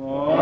Oh.